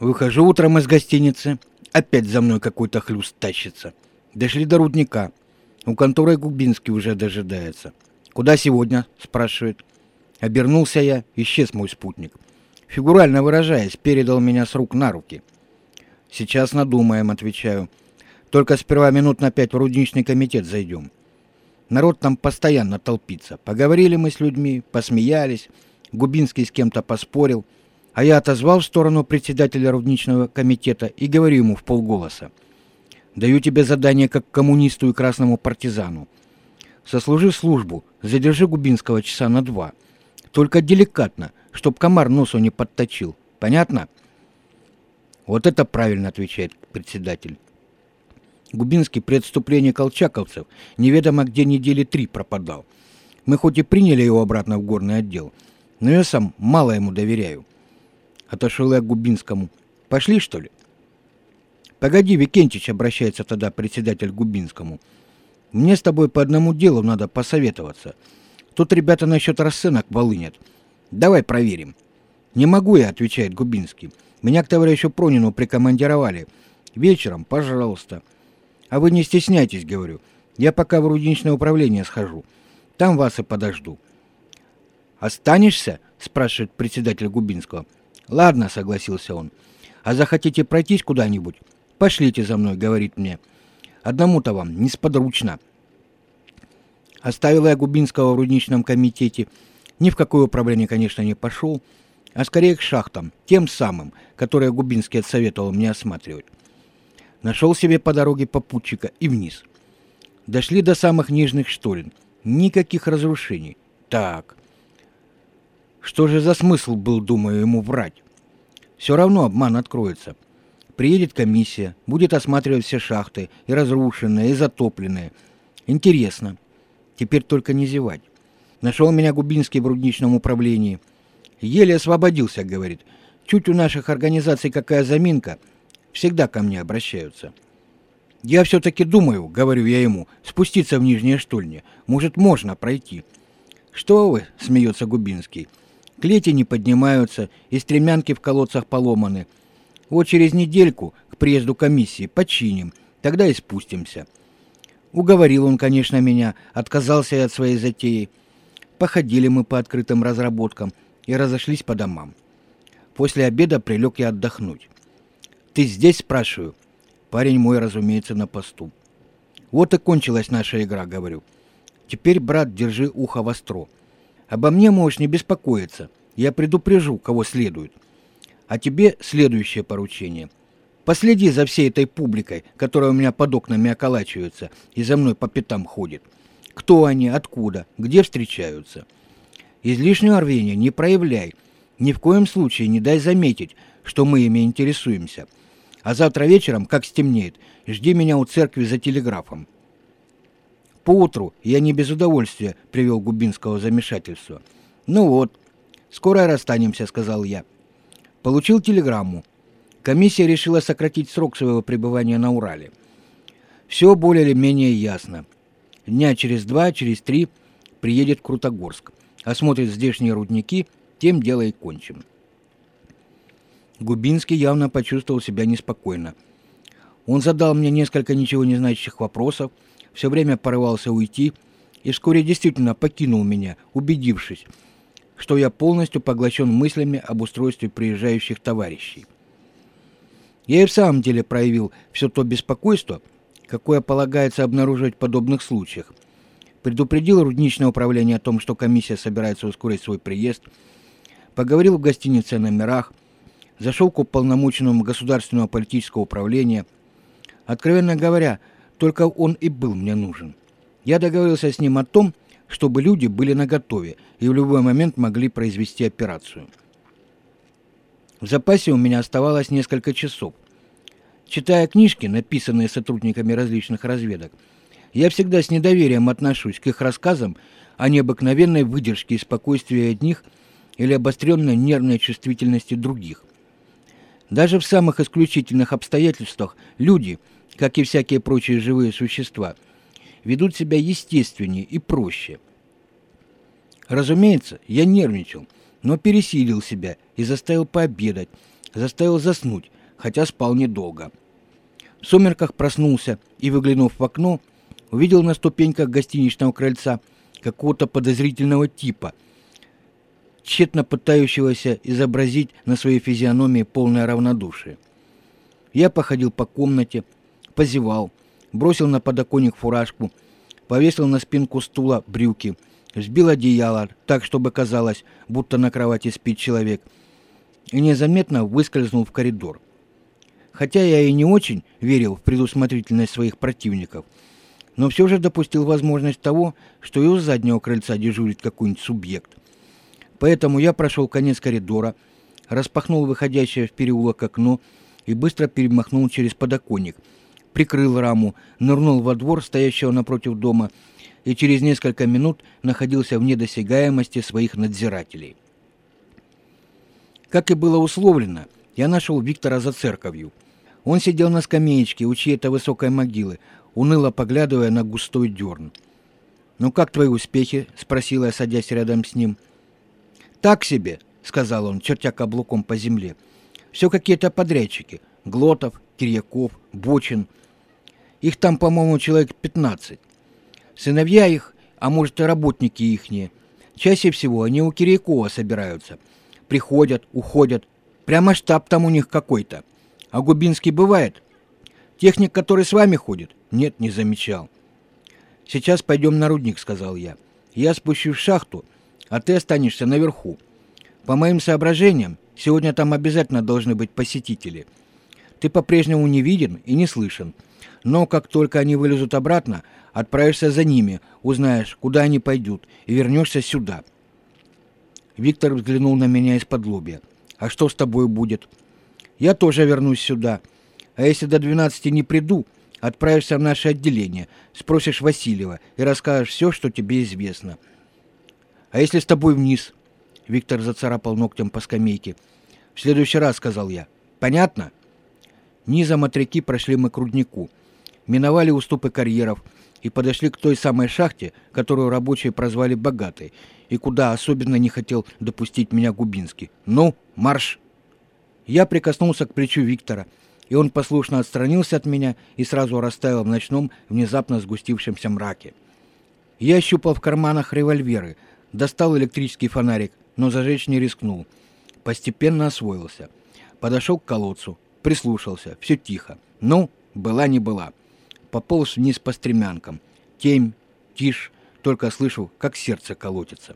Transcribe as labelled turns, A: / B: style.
A: Выхожу утром из гостиницы, опять за мной какой-то хлюст тащится. Дошли до рудника. У конторы Губинский уже дожидается. «Куда сегодня?» – спрашивает. Обернулся я, исчез мой спутник. Фигурально выражаясь, передал меня с рук на руки. «Сейчас надумаем», – отвечаю. «Только сперва минут на пять в рудничный комитет зайдем». Народ там постоянно толпится. Поговорили мы с людьми, посмеялись. Губинский с кем-то поспорил. А я отозвал в сторону председателя рудничного комитета и говорю ему в полголоса. «Даю тебе задание как коммунисту и красному партизану. Сослужи службу, задержи Губинского часа на два. Только деликатно, чтоб комар носу не подточил. Понятно?» «Вот это правильно», — отвечает председатель. Губинский при отступлении колчаковцев неведомо где недели три пропадал. Мы хоть и приняли его обратно в горный отдел, но я сам мало ему доверяю. Отошел я к Губинскому. Пошли, что ли? Погоди, Викентич, обращается тогда председатель Губинскому. Мне с тобой по одному делу надо посоветоваться. Тут ребята насчет расценок волынят. Давай проверим. Не могу я, отвечает Губинский. Меня к товарищу Пронину прикомандировали. Вечером, пожалуйста. А вы не стесняйтесь, говорю. Я пока в рудничное управление схожу. Там вас и подожду. «Останешься?» — спрашивает председатель Губинского. «Ладно», — согласился он. «А захотите пройтись куда-нибудь? Пошлите за мной», — говорит мне. «Одному-то вам несподручно». Оставил я Губинского в рудничном комитете. Ни в какое управление, конечно, не пошел, а скорее к шахтам, тем самым, которые Губинский отсоветовал мне осматривать. Нашел себе по дороге попутчика и вниз. Дошли до самых нижних штолен. Никаких разрушений. Так. Что же за смысл был, думаю, ему врать? Все равно обман откроется. Приедет комиссия, будет осматривать все шахты, и разрушенные, и затопленные. Интересно. Теперь только не зевать. Нашел меня Губинский в рудничном управлении. Еле освободился, говорит. Чуть у наших организаций какая заминка — всегда ко мне обращаются. Я все-таки думаю, говорю я ему, спуститься в нижнее штольни. Может, можно пройти. Что вы, смеется Губинский. Клети не поднимаются, и стремянки в колодцах поломаны. Вот через недельку к приезду комиссии починим, тогда и спустимся. Уговорил он, конечно, меня, отказался я от своей затеи. Походили мы по открытым разработкам и разошлись по домам. После обеда прилег я отдохнуть. «Ты здесь?» – спрашиваю. Парень мой, разумеется, на посту. «Вот и кончилась наша игра», – говорю. «Теперь, брат, держи ухо востро. Обо мне можешь не беспокоиться. Я предупрежу, кого следует. А тебе следующее поручение. Последи за всей этой публикой, которая у меня под окнами околачивается и за мной по пятам ходит. Кто они, откуда, где встречаются. Излишнего рвения не проявляй. Ни в коем случае не дай заметить, что мы ими интересуемся». А завтра вечером, как стемнеет, жди меня у церкви за телеграфом. Поутру я не без удовольствия привел Губинского замешательства. Ну вот, скоро расстанемся, сказал я. Получил телеграмму. Комиссия решила сократить срок своего пребывания на Урале. Все более или менее ясно. Дня через два, через три приедет Крутогорск, осмотрит здешние рудники, тем дело и кончим. Губинский явно почувствовал себя неспокойно. Он задал мне несколько ничего не значащих вопросов, все время порывался уйти и вскоре действительно покинул меня, убедившись, что я полностью поглощен мыслями об устройстве приезжающих товарищей. Я и в самом деле проявил все то беспокойство, какое полагается обнаруживать в подобных случаях. Предупредил рудничное управление о том, что комиссия собирается ускорить свой приезд, поговорил в гостинице о номерах – зашел к уполномоченному государственного политического управления. Откровенно говоря, только он и был мне нужен. Я договорился с ним о том, чтобы люди были наготове и в любой момент могли произвести операцию. В запасе у меня оставалось несколько часов. Читая книжки, написанные сотрудниками различных разведок, я всегда с недоверием отношусь к их рассказам о необыкновенной выдержке и спокойствии одних или обостренной нервной чувствительности других – даже в самых исключительных обстоятельствах люди, как и всякие прочие живые существа, ведут себя естественнее и проще. Разумеется, я нервничал, но пересилил себя и заставил пообедать, заставил заснуть, хотя спал недолго. В сумерках проснулся и, выглянув в окно, увидел на ступеньках гостиничного крыльца какого-то подозрительного типа, тщетно пытающегося изобразить на своей физиономии полное равнодушие. Я походил по комнате, позевал, бросил на подоконник фуражку, повесил на спинку стула брюки, сбил одеяло так, чтобы казалось, будто на кровати спит человек, и незаметно выскользнул в коридор. Хотя я и не очень верил в предусмотрительность своих противников, но все же допустил возможность того, что и у заднего крыльца дежурит какой-нибудь субъект. Поэтому я прошел конец коридора, распахнул выходящее в переулок окно и быстро перемахнул через подоконник, прикрыл раму, нырнул во двор, стоящего напротив дома, и через несколько минут находился в недосягаемости своих надзирателей. Как и было условлено, я нашел Виктора за церковью. Он сидел на скамеечке у чьей-то высокой могилы, уныло поглядывая на густой дерн. «Ну как твои успехи?» — спросила я, садясь рядом с ним. «Так себе», — сказал он, чертя каблуком по земле. «Все какие-то подрядчики. Глотов, Кирьяков, Бочин. Их там, по-моему, человек пятнадцать. Сыновья их, а может и работники ихние. Чаще всего они у Кирьякова собираются. Приходят, уходят. Прямо штаб там у них какой-то. А Губинский бывает? Техник, который с вами ходит? Нет, не замечал. Сейчас пойдем на рудник, сказал я. Я спущусь в шахту, а ты останешься наверху. По моим соображениям, сегодня там обязательно должны быть посетители. Ты по-прежнему не виден и не слышен. Но как только они вылезут обратно, отправишься за ними, узнаешь, куда они пойдут, и вернешься сюда. Виктор взглянул на меня из-под лобья. «А что с тобой будет?» «Я тоже вернусь сюда. А если до 12 не приду, отправишься в наше отделение, спросишь Васильева и расскажешь все, что тебе известно». «А если с тобой вниз?» Виктор зацарапал ногтем по скамейке. «В следующий раз», — сказал я. «Понятно?» Низом от реки прошли мы к руднику. Миновали уступы карьеров и подошли к той самой шахте, которую рабочие прозвали «богатой», и куда особенно не хотел допустить меня Губинский. «Ну, марш!» Я прикоснулся к плечу Виктора, и он послушно отстранился от меня и сразу растаял в ночном, внезапно сгустившемся мраке. Я щупал в карманах револьверы — Достал электрический фонарик, но зажечь не рискнул. Постепенно освоился. Подошел к колодцу, прислушался, все тихо. Ну, была не была. Пополз вниз по стремянкам. Темь, тишь, только слышу, как сердце колотится.